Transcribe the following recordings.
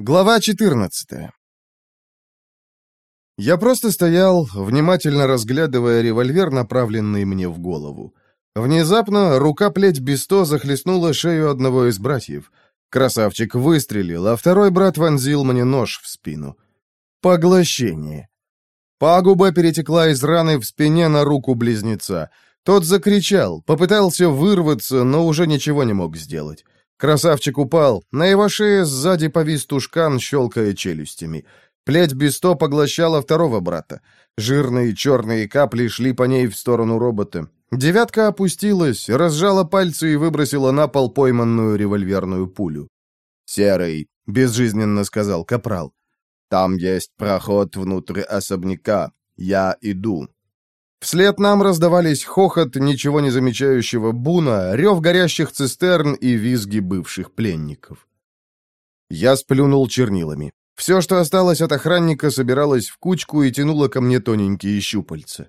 Глава 14 Я просто стоял, внимательно разглядывая револьвер, направленный мне в голову. Внезапно рука-плеть Бесто захлестнула шею одного из братьев. Красавчик выстрелил, а второй брат вонзил мне нож в спину. Поглощение. Пагуба перетекла из раны в спине на руку близнеца. Тот закричал, попытался вырваться, но уже ничего не мог сделать. Красавчик упал. На его шее сзади повис тушкан, щелкая челюстями. Плеть Бесто поглощала второго брата. Жирные черные капли шли по ней в сторону робота. Девятка опустилась, разжала пальцы и выбросила на пол пойманную револьверную пулю. «Серый», — безжизненно сказал Капрал. «Там есть проход внутрь особняка. Я иду». Вслед нам раздавались хохот ничего не замечающего буна, рев горящих цистерн и визги бывших пленников. Я сплюнул чернилами. Все, что осталось от охранника, собиралось в кучку и тянуло ко мне тоненькие щупальца.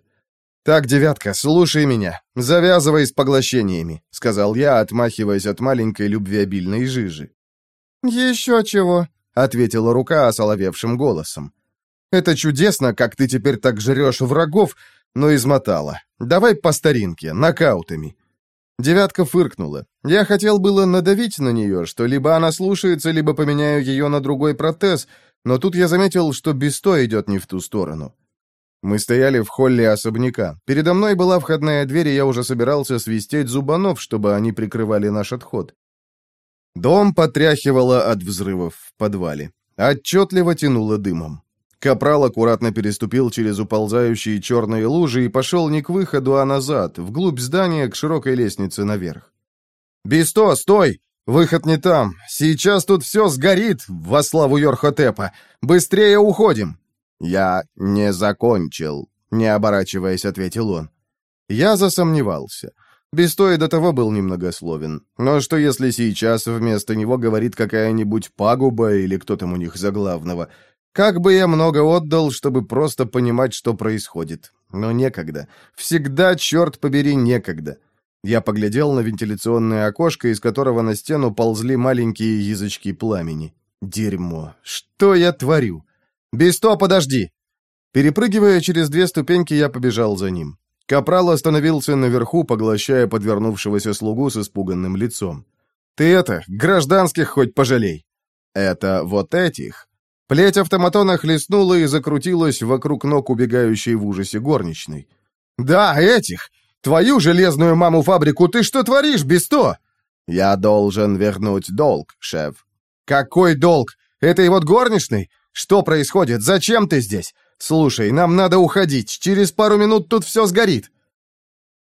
«Так, девятка, слушай меня. Завязывай с поглощениями», — сказал я, отмахиваясь от маленькой любвеобильной жижи. «Еще чего», — ответила рука осоловевшим голосом. «Это чудесно, как ты теперь так жрешь врагов, но измотала. Давай по старинке, нокаутами». Девятка фыркнула. Я хотел было надавить на нее, что либо она слушается, либо поменяю ее на другой протез, но тут я заметил, что Бесто идет не в ту сторону. Мы стояли в холле особняка. Передо мной была входная дверь, и я уже собирался свистеть зубанов, чтобы они прикрывали наш отход. Дом потряхивало от взрывов в подвале. Отчетливо тянуло дымом. Капрал аккуратно переступил через уползающие черные лужи и пошел не к выходу, а назад, вглубь здания, к широкой лестнице наверх. «Бисто, стой! Выход не там! Сейчас тут все сгорит, во славу Йорхотепа! Быстрее уходим!» «Я не закончил», — не оборачиваясь, ответил он. Я засомневался. Бестой до того был немногословен. Но что если сейчас вместо него говорит какая-нибудь пагуба или кто там у них за главного — как бы я много отдал, чтобы просто понимать, что происходит. Но некогда. Всегда, черт побери, некогда. Я поглядел на вентиляционное окошко, из которого на стену ползли маленькие язычки пламени. Дерьмо. Что я творю? Бесто, подожди! Перепрыгивая через две ступеньки, я побежал за ним. Капрал остановился наверху, поглощая подвернувшегося слугу с испуганным лицом. «Ты это, гражданских хоть пожалей!» «Это вот этих!» Плеть автоматона хлестнула и закрутилась вокруг ног убегающей в ужасе горничной. «Да, этих! Твою железную маму-фабрику ты что творишь, Бесто?» «Я должен вернуть долг, шеф». «Какой долг? Этой вот горничной? Что происходит? Зачем ты здесь? Слушай, нам надо уходить. Через пару минут тут все сгорит».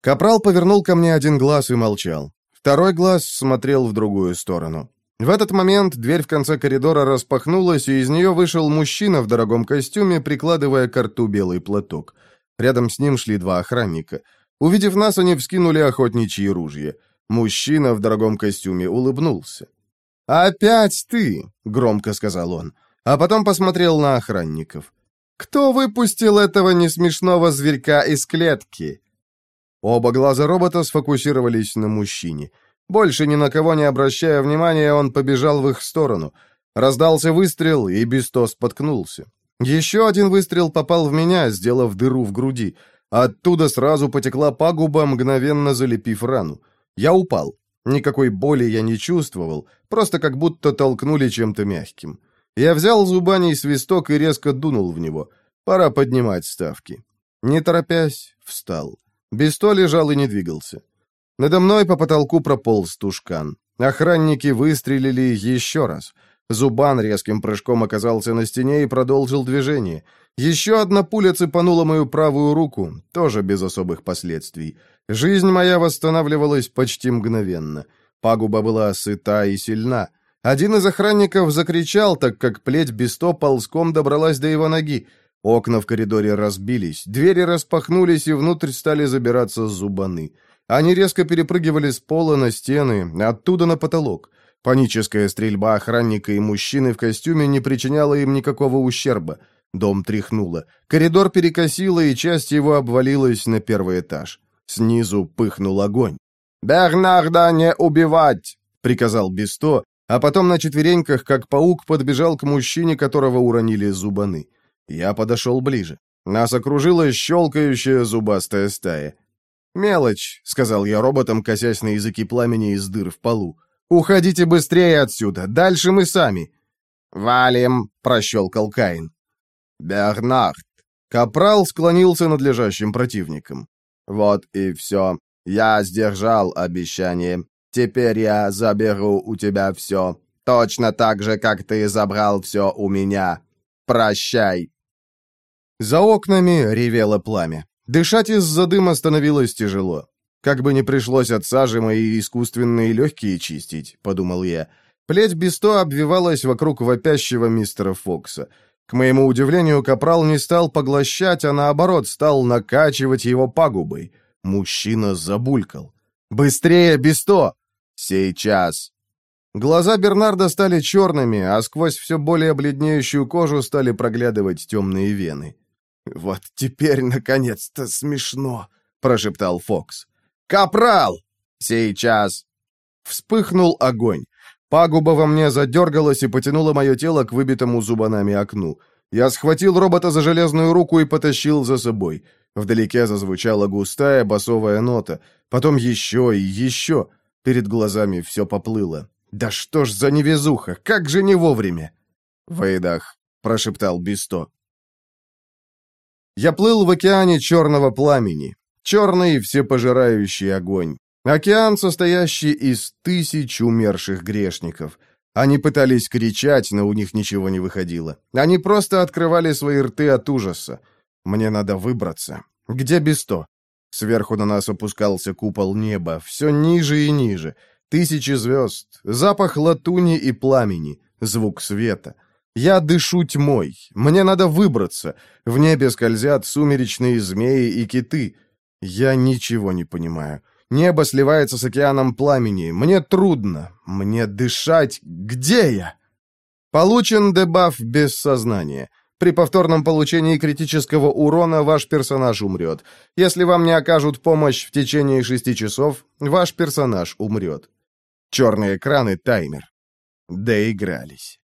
Капрал повернул ко мне один глаз и молчал. Второй глаз смотрел в другую сторону. В этот момент дверь в конце коридора распахнулась, и из нее вышел мужчина в дорогом костюме, прикладывая к рту белый платок. Рядом с ним шли два охранника. Увидев нас, они вскинули охотничьи ружья. Мужчина в дорогом костюме улыбнулся. «Опять ты!» — громко сказал он, а потом посмотрел на охранников. «Кто выпустил этого несмешного зверька из клетки?» Оба глаза робота сфокусировались на мужчине — больше ни на кого не обращая внимания, он побежал в их сторону. Раздался выстрел, и Бесто споткнулся. Еще один выстрел попал в меня, сделав дыру в груди. Оттуда сразу потекла пагуба, мгновенно залепив рану. Я упал. Никакой боли я не чувствовал, просто как будто толкнули чем-то мягким. Я взял зубаний свисток и резко дунул в него. Пора поднимать ставки. Не торопясь, встал. Бесто лежал и не двигался. Надо мной по потолку прополз тушкан. Охранники выстрелили еще раз. Зубан резким прыжком оказался на стене и продолжил движение. Еще одна пуля цепанула мою правую руку, тоже без особых последствий. Жизнь моя восстанавливалась почти мгновенно. Пагуба была сыта и сильна. Один из охранников закричал, так как плеть Бесто ползком добралась до его ноги. Окна в коридоре разбились, двери распахнулись, и внутрь стали забираться зубаны. Они резко перепрыгивали с пола на стены, оттуда на потолок. Паническая стрельба охранника и мужчины в костюме не причиняла им никакого ущерба. Дом тряхнуло. Коридор перекосило, и часть его обвалилась на первый этаж. Снизу пыхнул огонь. «Бернарда не убивать!» — приказал Бесто, а потом на четвереньках, как паук, подбежал к мужчине, которого уронили зубаны. Я подошел ближе. Нас окружила щелкающая зубастая стая. «Мелочь», — сказал я роботам, косясь на языки пламени из дыр в полу. «Уходите быстрее отсюда, дальше мы сами». «Валим», — прощелкал Каин. «Бернард». Капрал склонился над лежащим противником. «Вот и все. Я сдержал обещание. Теперь я заберу у тебя все. Точно так же, как ты забрал все у меня. Прощай». За окнами ревело пламя. Дышать из-за дыма становилось тяжело. «Как бы не пришлось от сажи мои искусственные легкие чистить», — подумал я. Плеть Бесто обвивалась вокруг вопящего мистера Фокса. К моему удивлению, Капрал не стал поглощать, а наоборот, стал накачивать его пагубой. Мужчина забулькал. «Быстрее, Бесто!» «Сейчас!» Глаза Бернарда стали черными, а сквозь все более бледнеющую кожу стали проглядывать темные вены. «Вот теперь, наконец-то, смешно!» — прошептал Фокс. «Капрал!» «Сейчас!» Вспыхнул огонь. Пагуба во мне задергалась и потянула мое тело к выбитому зубанами окну. Я схватил робота за железную руку и потащил за собой. Вдалеке зазвучала густая басовая нота. Потом еще и еще. Перед глазами все поплыло. «Да что ж за невезуха! Как же не вовремя!» «Выдох», — прошептал Бисто. Я плыл в океане черного пламени. Черный всепожирающий огонь. Океан, состоящий из тысяч умерших грешников. Они пытались кричать, но у них ничего не выходило. Они просто открывали свои рты от ужаса. Мне надо выбраться. Где Бесто? Сверху на нас опускался купол неба, все ниже и ниже. Тысячи звезд, запах латуни и пламени, звук света. Я дышу тьмой. Мне надо выбраться. В небе скользят сумеречные змеи и киты. Я ничего не понимаю. Небо сливается с океаном пламени. Мне трудно. Мне дышать. Где я? Получен дебаф без сознания. При повторном получении критического урона ваш персонаж умрет. Если вам не окажут помощь в течение шести часов, ваш персонаж умрет. Черный экран и таймер. Доигрались.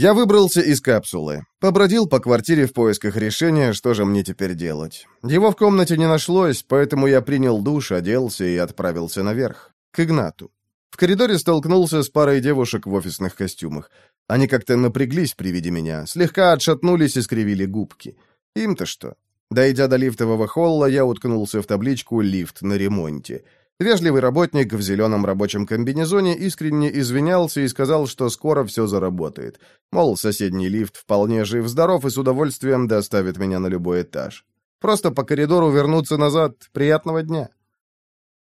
Я выбрался из капсулы. Побродил по квартире в поисках решения, что же мне теперь делать. Его в комнате не нашлось, поэтому я принял душ, оделся и отправился наверх, к Игнату. В коридоре столкнулся с парой девушек в офисных костюмах. Они как-то напряглись при виде меня, слегка отшатнулись и скривили губки. Им-то что? Дойдя до лифтового холла, я уткнулся в табличку «Лифт на ремонте». Вежливый работник в зеленом рабочем комбинезоне искренне извинялся и сказал, что скоро все заработает. Мол, соседний лифт вполне жив-здоров и с удовольствием доставит меня на любой этаж. Просто по коридору вернуться назад. Приятного дня.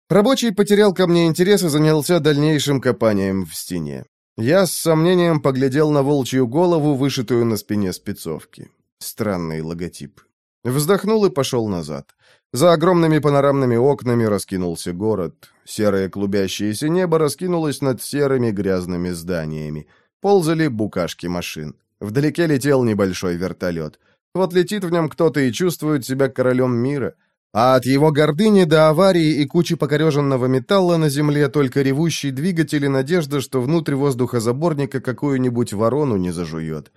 Рабочий потерял ко мне интерес и занялся дальнейшим копанием в стене. Я с сомнением поглядел на волчью голову, вышитую на спине спецовки. Странный логотип. Вздохнул и пошел назад. За огромными панорамными окнами раскинулся город. Серое клубящееся небо раскинулось над серыми грязными зданиями. Ползали букашки машин. Вдалеке летел небольшой вертолет. Вот летит в нем кто-то и чувствует себя королем мира. А от его гордыни до аварии и кучи покореженного металла на земле только ревущий двигатель и надежда, что внутрь воздухозаборника какую-нибудь ворону не зажует.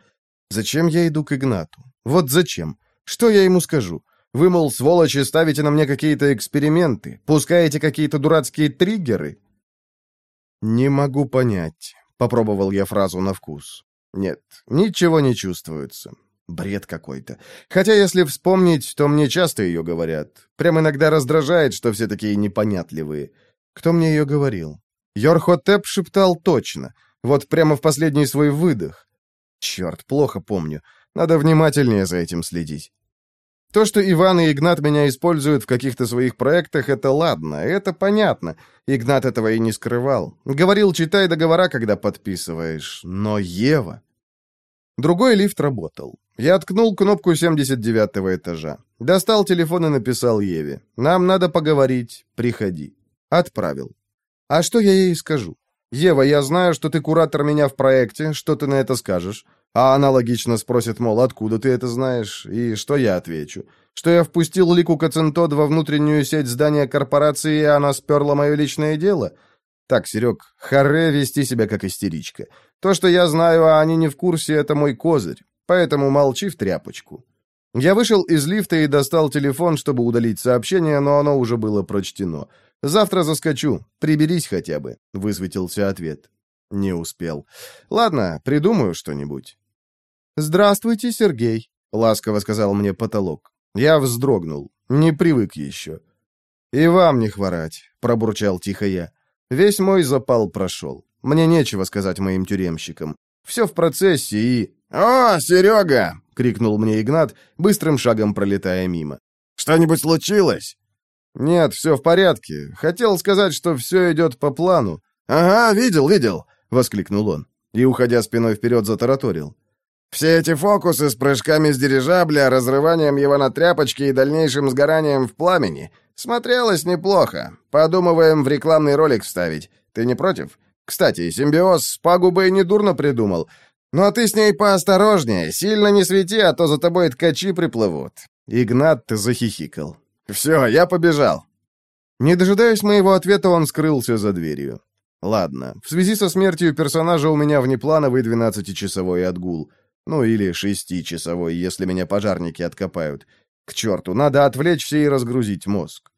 Зачем я иду к Игнату? Вот зачем? Что я ему скажу? Вы, мол, сволочи, ставите на мне какие-то эксперименты, пускаете какие-то дурацкие триггеры?» «Не могу понять», — попробовал я фразу на вкус. «Нет, ничего не чувствуется. Бред какой-то. Хотя, если вспомнить, то мне часто ее говорят. Прям иногда раздражает, что все такие непонятливые. Кто мне ее говорил? Йорхотеп шептал точно. Вот прямо в последний свой выдох. Черт, плохо помню. Надо внимательнее за этим следить. То, что Иван и Игнат меня используют в каких-то своих проектах, это ладно, это понятно. Игнат этого и не скрывал. Говорил, читай договора, когда подписываешь. Но Ева... Другой лифт работал. Я ткнул кнопку 79-го этажа. Достал телефон и написал Еве. «Нам надо поговорить. Приходи». Отправил. А что я ей скажу? «Ева, я знаю, что ты куратор меня в проекте. Что ты на это скажешь?» А аналогично спросит, мол, откуда ты это знаешь? И что я отвечу? Что я впустил Лику Кацинтод во внутреннюю сеть здания корпорации, и она сперла мое личное дело? Так, Серег, харе вести себя как истеричка. То, что я знаю, а они не в курсе, это мой козырь. Поэтому молчи в тряпочку. Я вышел из лифта и достал телефон, чтобы удалить сообщение, но оно уже было прочтено. «Завтра заскочу. Приберись хотя бы», — высветился ответ. Не успел. «Ладно, придумаю что-нибудь». «Здравствуйте, Сергей», — ласково сказал мне потолок. Я вздрогнул. Не привык еще. «И вам не хворать», — пробурчал тихо я. Весь мой запал прошел. Мне нечего сказать моим тюремщикам. Все в процессе и... «О, Серега!» — крикнул мне Игнат, быстрым шагом пролетая мимо. «Что-нибудь случилось?» «Нет, все в порядке. Хотел сказать, что все идет по плану». «Ага, видел, видел!» — воскликнул он. И, уходя спиной вперед, затараторил. «Все эти фокусы с прыжками с дирижабля, разрыванием его на тряпочке и дальнейшим сгоранием в пламени. Смотрелось неплохо. Подумываем в рекламный ролик вставить. Ты не против? Кстати, симбиоз с пагубой недурно придумал. «Ну а ты с ней поосторожнее, сильно не свети, а то за тобой ткачи приплывут». Игнат захихикал. «Все, я побежал». Не дожидаясь моего ответа, он скрылся за дверью. Ладно, в связи со смертью персонажа у меня внеплановый двенадцатичасовой отгул. Ну или шестичасовой, если меня пожарники откопают. К черту, надо отвлечься и разгрузить мозг.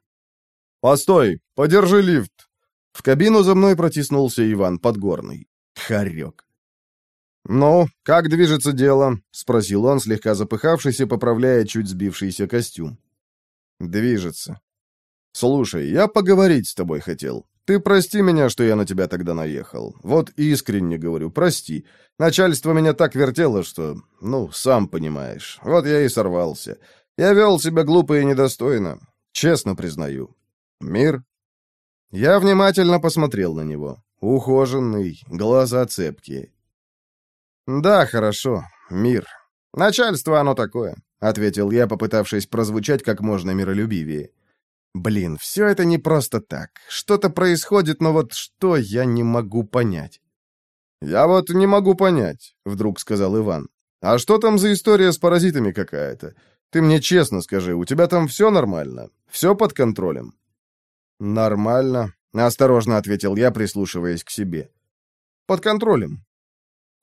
«Постой, подержи лифт!» В кабину за мной протиснулся Иван Подгорный. Хорек. «Ну, как движется дело?» — спросил он, слегка запыхавшись и поправляя чуть сбившийся костюм. «Движется. Слушай, я поговорить с тобой хотел. Ты прости меня, что я на тебя тогда наехал. Вот искренне говорю, прости. Начальство меня так вертело, что... Ну, сам понимаешь. Вот я и сорвался. Я вел себя глупо и недостойно. Честно признаю. Мир?» Я внимательно посмотрел на него. Ухоженный, глаза цепкие. «Да, хорошо. Мир. Начальство оно такое», — ответил я, попытавшись прозвучать как можно миролюбивее. «Блин, все это не просто так. Что-то происходит, но вот что я не могу понять». «Я вот не могу понять», — вдруг сказал Иван. «А что там за история с паразитами какая-то? Ты мне честно скажи, у тебя там все нормально? Все под контролем?» «Нормально», — осторожно ответил я, прислушиваясь к себе. «Под контролем.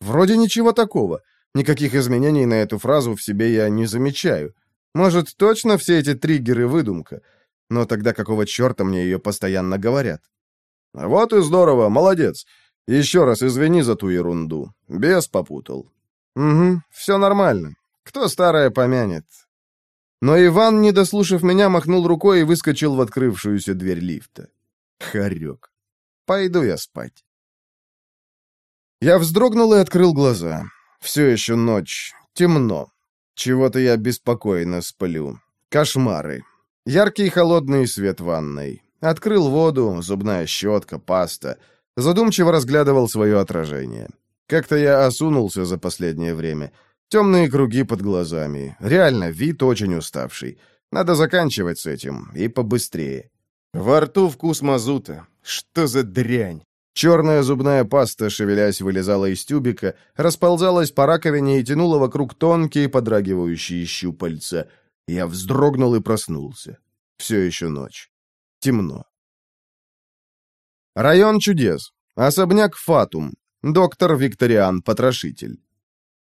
Вроде ничего такого. Никаких изменений на эту фразу в себе я не замечаю. Может, точно все эти триггеры выдумка? Но тогда какого черта мне ее постоянно говорят? Вот и здорово, молодец. Еще раз извини за ту ерунду. Бес попутал. Угу, все нормально. Кто старое помянет? Но Иван, не дослушав меня, махнул рукой и выскочил в открывшуюся дверь лифта. Хорек. Пойду я спать. Я вздрогнул и открыл глаза. Все еще ночь. Темно. Чего-то я беспокойно сплю. Кошмары. Яркий холодный свет ванной. Открыл воду, зубная щетка, паста. Задумчиво разглядывал свое отражение. Как-то я осунулся за последнее время. Темные круги под глазами. Реально, вид очень уставший. Надо заканчивать с этим, и побыстрее. Во рту вкус мазута. Что за дрянь? Черная зубная паста, шевелясь, вылезала из тюбика, расползалась по раковине и тянула вокруг тонкие подрагивающие щупальца. Я вздрогнул и проснулся. Все еще ночь. Темно. Район чудес. Особняк Фатум. Доктор Викториан, потрошитель.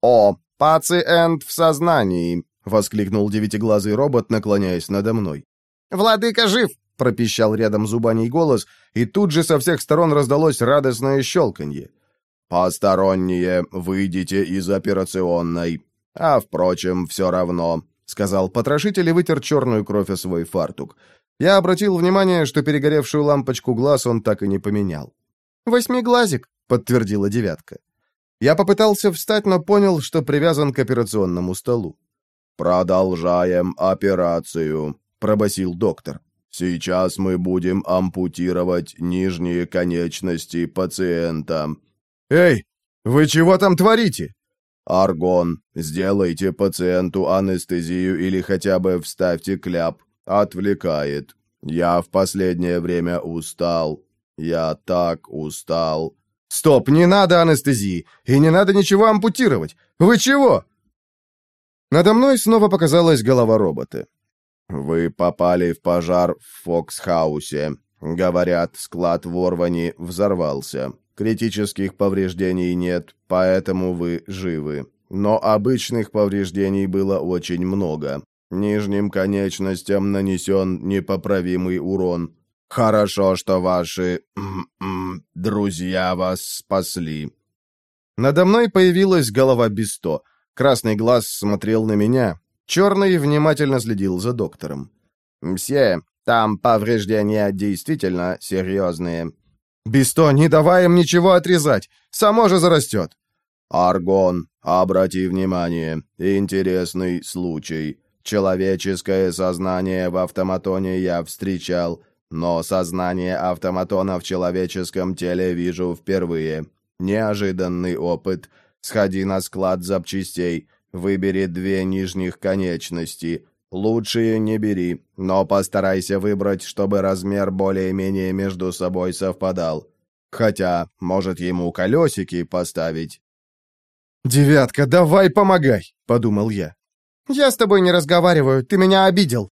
«О, пациент в сознании!» — воскликнул девятиглазый робот, наклоняясь надо мной. «Владыка жив! пропищал рядом зубаний голос, и тут же со всех сторон раздалось радостное щелканье. «Посторонние, выйдите из операционной. А, впрочем, все равно», — сказал потрошитель и вытер черную кровь о свой фартук. Я обратил внимание, что перегоревшую лампочку глаз он так и не поменял. «Восьмиглазик», — подтвердила девятка. Я попытался встать, но понял, что привязан к операционному столу. «Продолжаем операцию», — пробасил доктор. Сейчас мы будем ампутировать нижние конечности пациента. Эй, вы чего там творите? Аргон, сделайте пациенту анестезию или хотя бы вставьте кляп. Отвлекает. Я в последнее время устал. Я так устал. Стоп, не надо анестезии. И не надо ничего ампутировать. Вы чего? Надо мной снова показалась голова робота. «Вы попали в пожар в Фоксхаусе. Говорят, склад в Орване взорвался. Критических повреждений нет, поэтому вы живы. Но обычных повреждений было очень много. Нижним конечностям нанесен непоправимый урон. Хорошо, что ваши друзья вас спасли. Надо мной появилась голова Бесто. Красный глаз смотрел на меня. Черный внимательно следил за доктором. «Мсье, там повреждения действительно серьезные. «Бесто, не давай им ничего отрезать! Само же зарастет!» «Аргон, обрати внимание, интересный случай. Человеческое сознание в автоматоне я встречал, но сознание автоматона в человеческом теле вижу впервые. Неожиданный опыт. Сходи на склад запчастей, выбери две нижних конечности, Лучшие не бери, но постарайся выбрать, чтобы размер более-менее между собой совпадал. Хотя, может, ему колесики поставить. «Девятка, давай помогай!» — подумал я. «Я с тобой не разговариваю, ты меня обидел».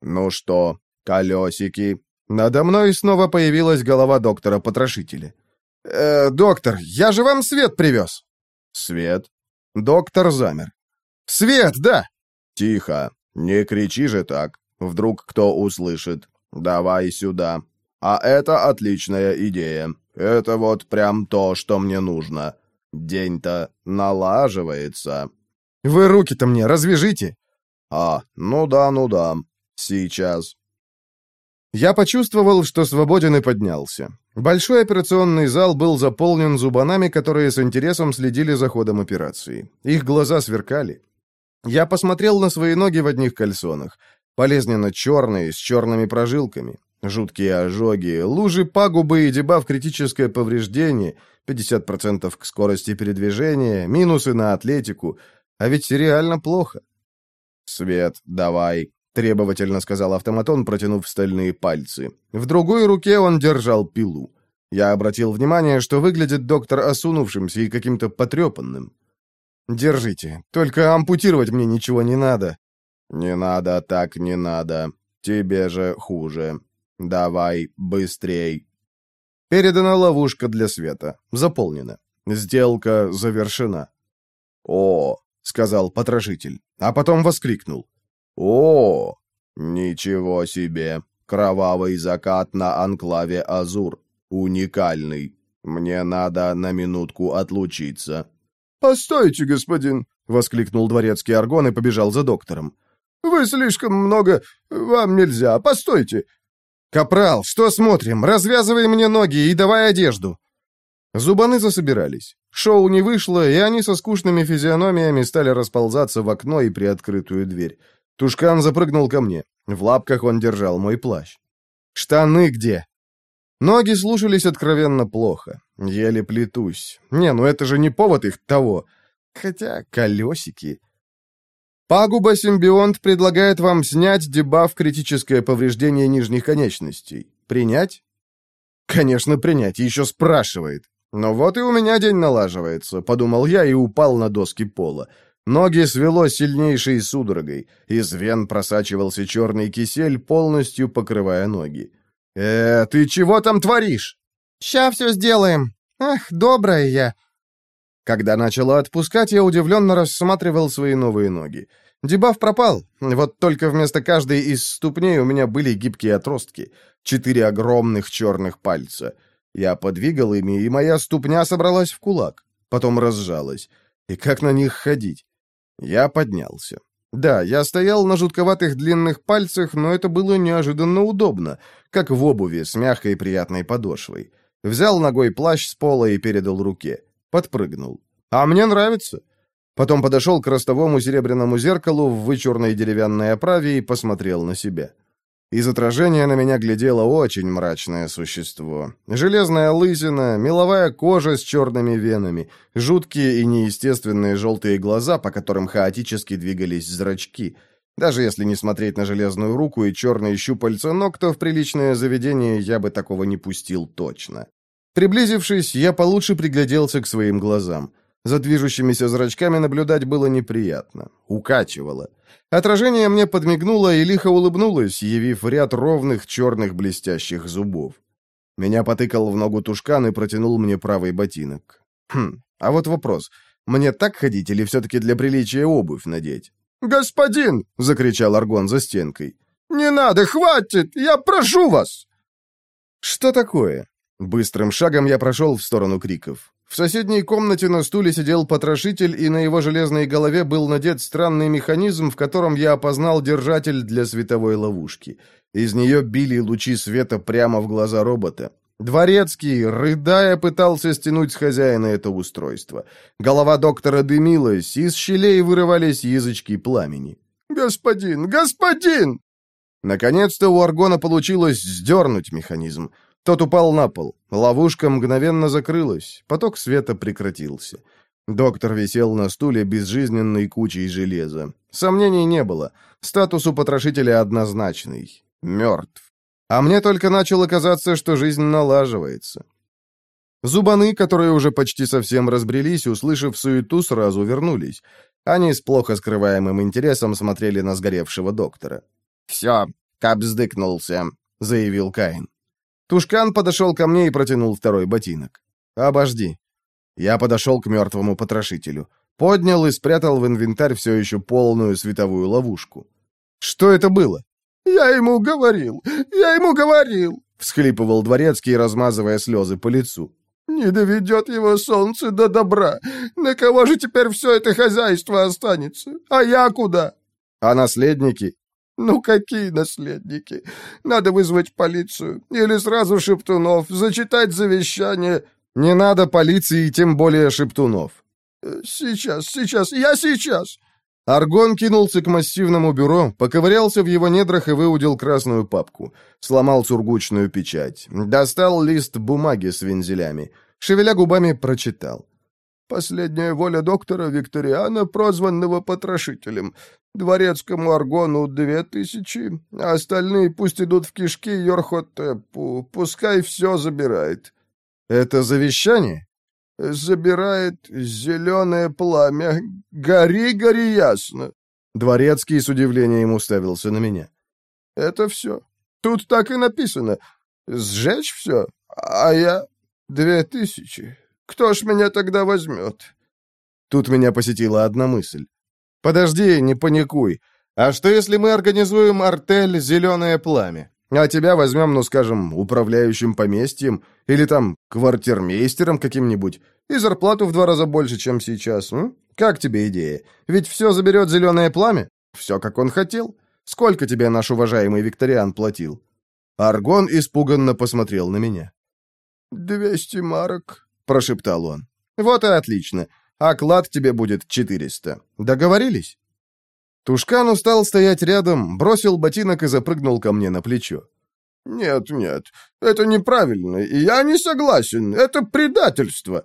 «Ну что, колесики?» Надо мной снова появилась голова доктора-потрошителя. «Э, доктор, я же вам свет привез!» «Свет?» Доктор замер. «Свет, да!» «Тихо!» «Не кричи же так. Вдруг кто услышит. Давай сюда. А это отличная идея. Это вот прям то, что мне нужно. День-то налаживается». «Вы руки-то мне развяжите!» «А, ну да, ну да. Сейчас». Я почувствовал, что свободен и поднялся. Большой операционный зал был заполнен зубанами, которые с интересом следили за ходом операции. Их глаза сверкали. Я посмотрел на свои ноги в одних кальсонах. Болезненно черные, с черными прожилками. Жуткие ожоги, лужи пагубы и дебаф критическое повреждение, 50% к скорости передвижения, минусы на атлетику. А ведь реально плохо. «Свет, давай», — требовательно сказал автоматон, протянув стальные пальцы. В другой руке он держал пилу. Я обратил внимание, что выглядит доктор осунувшимся и каким-то потрепанным. «Держите. Только ампутировать мне ничего не надо». «Не надо, так не надо. Тебе же хуже. Давай, быстрей». Передана ловушка для света. Заполнена. Сделка завершена. «О!» — сказал потрошитель, а потом воскликнул. «О! Ничего себе! Кровавый закат на анклаве Азур. Уникальный. Мне надо на минутку отлучиться». «Постойте, господин!» — воскликнул дворецкий Аргон и побежал за доктором. «Вы слишком много... Вам нельзя. Постойте!» «Капрал, что смотрим? Развязывай мне ноги и давай одежду!» Зубаны засобирались. Шоу не вышло, и они со скучными физиономиями стали расползаться в окно и приоткрытую дверь. Тушкан запрыгнул ко мне. В лапках он держал мой плащ. «Штаны где?» Ноги слушались откровенно плохо. Еле плетусь. Не, ну это же не повод их того. Хотя колесики... Пагуба Симбионт предлагает вам снять дебаф критическое повреждение нижних конечностей. Принять? Конечно, принять, еще спрашивает. Но вот и у меня день налаживается, подумал я и упал на доски пола. Ноги свело сильнейшей судорогой. Из вен просачивался черный кисель, полностью покрывая ноги. «Э, ты чего там творишь?» «Ща все сделаем. Ах, добрая я». Когда начала отпускать, я удивленно рассматривал свои новые ноги. Дебаф пропал, вот только вместо каждой из ступней у меня были гибкие отростки, четыре огромных черных пальца. Я подвигал ими, и моя ступня собралась в кулак, потом разжалась. И как на них ходить? Я поднялся. Да, я стоял на жутковатых длинных пальцах, но это было неожиданно удобно, как в обуви с мягкой приятной подошвой. Взял ногой плащ с пола и передал руке. Подпрыгнул. А мне нравится. Потом подошел к ростовому серебряному зеркалу в вычурной деревянной оправе и посмотрел на себя. Из отражения на меня глядело очень мрачное существо. Железная лысина, меловая кожа с черными венами, жуткие и неестественные желтые глаза, по которым хаотически двигались зрачки. Даже если не смотреть на железную руку и черные щупальца ног, то в приличное заведение я бы такого не пустил точно. Приблизившись, я получше пригляделся к своим глазам. За движущимися зрачками наблюдать было неприятно. Укачивало. Отражение мне подмигнуло и лихо улыбнулось, явив ряд ровных черных блестящих зубов. Меня потыкал в ногу тушкан и протянул мне правый ботинок. Хм, а вот вопрос. Мне так ходить или все-таки для приличия обувь надеть? «Господин!» — закричал Аргон за стенкой. «Не надо, хватит! Я прошу вас!» «Что такое?» Быстрым шагом я прошел в сторону криков. В соседней комнате на стуле сидел потрошитель, и на его железной голове был надет странный механизм, в котором я опознал держатель для световой ловушки. Из нее били лучи света прямо в глаза робота. Дворецкий, рыдая, пытался стянуть с хозяина это устройство. Голова доктора дымилась, из щелей вырывались язычки пламени. «Господин! Господин!» Наконец-то у Аргона получилось сдернуть механизм. Тот упал на пол. Ловушка мгновенно закрылась. Поток света прекратился. Доктор висел на стуле безжизненной кучей железа. Сомнений не было. Статус у потрошителя однозначный. Мертв. А мне только начало казаться, что жизнь налаживается. Зубаны, которые уже почти совсем разбрелись, услышав суету, сразу вернулись. Они с плохо скрываемым интересом смотрели на сгоревшего доктора. «Все, Кап сдыкнулся», — заявил Каин. Тушкан подошел ко мне и протянул второй ботинок. «Обожди». Я подошел к мертвому потрошителю. Поднял и спрятал в инвентарь все еще полную световую ловушку. «Что это было?» «Я ему говорил! Я ему говорил!» — всхлипывал дворецкий, размазывая слезы по лицу. «Не доведет его солнце до добра. На кого же теперь все это хозяйство останется? А я куда?» «А наследники?» «Ну какие наследники? Надо вызвать полицию. Или сразу Шептунов, зачитать завещание». «Не надо полиции, тем более Шептунов». Э, «Сейчас, сейчас, я сейчас!» Аргон кинулся к массивному бюро, поковырялся в его недрах и выудил красную папку. Сломал сургучную печать. Достал лист бумаги с вензелями. Шевеля губами, прочитал. «Последняя воля доктора Викториана, прозванного потрошителем. Дворецкому Аргону две тысячи, а остальные пусть идут в кишки Йорхотепу. Пускай все забирает». «Это завещание?» Забирает зеленое пламя. Гори, гори ясно. Дворецкий с удивлением уставился на меня. Это все. Тут так и написано. Сжечь все, а я... Две тысячи. Кто ж меня тогда возьмет? Тут меня посетила одна мысль. Подожди, не паникуй. А что, если мы организуем артель «Зеленое пламя»? А тебя возьмем, ну, скажем, управляющим поместьем или там квартирмейстером каким-нибудь, и зарплату в два раза больше, чем сейчас. М? Как тебе идея? Ведь все заберет зеленое пламя? Все, как он хотел. Сколько тебе наш уважаемый Викториан платил?» Аргон испуганно посмотрел на меня. «Двести марок», — прошептал он. «Вот и отлично. Оклад тебе будет четыреста. Договорились?» Тушкан устал стоять рядом, бросил ботинок и запрыгнул ко мне на плечо. «Нет, нет, это неправильно, и я не согласен, это предательство».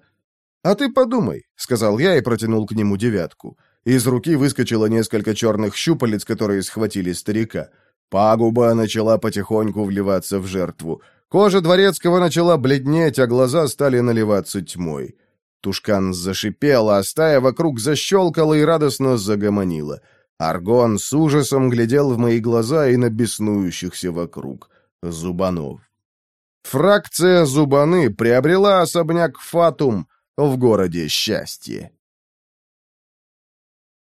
«А ты подумай», — сказал я и протянул к нему девятку. Из руки выскочило несколько черных щупалец, которые схватили старика. Пагуба начала потихоньку вливаться в жертву. Кожа дворецкого начала бледнеть, а глаза стали наливаться тьмой. Тушкан зашипел, а стая вокруг защелкала и радостно загомонила — Аргон с ужасом глядел в мои глаза и на беснующихся вокруг зубанов. Фракция «Зубаны» приобрела особняк «Фатум» в городе Счастье.